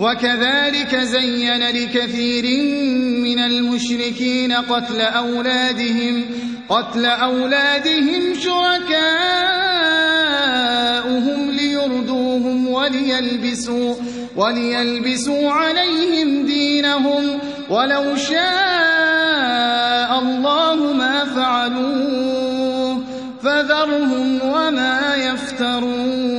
وكذلك زين لكثير من المشركين قتل أولادهم قتل أولادهم شركاؤهم ليردوهم وليلبسوا وليلبسوا عليهم دينهم. ولو شاء الله ما فعلوه فذرهم وما يفترون.